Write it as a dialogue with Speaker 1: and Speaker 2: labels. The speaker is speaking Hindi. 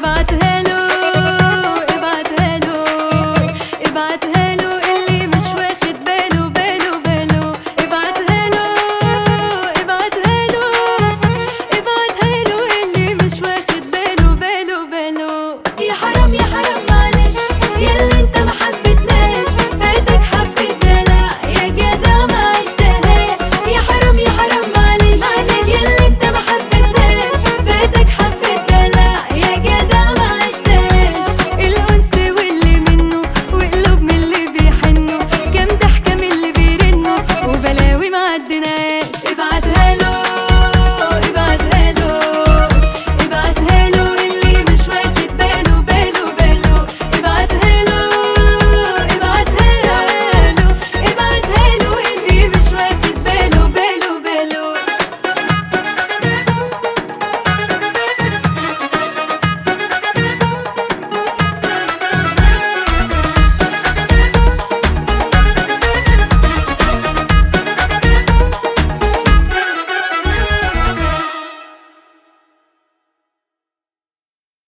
Speaker 1: बात है लो ये बात है लो ये बात है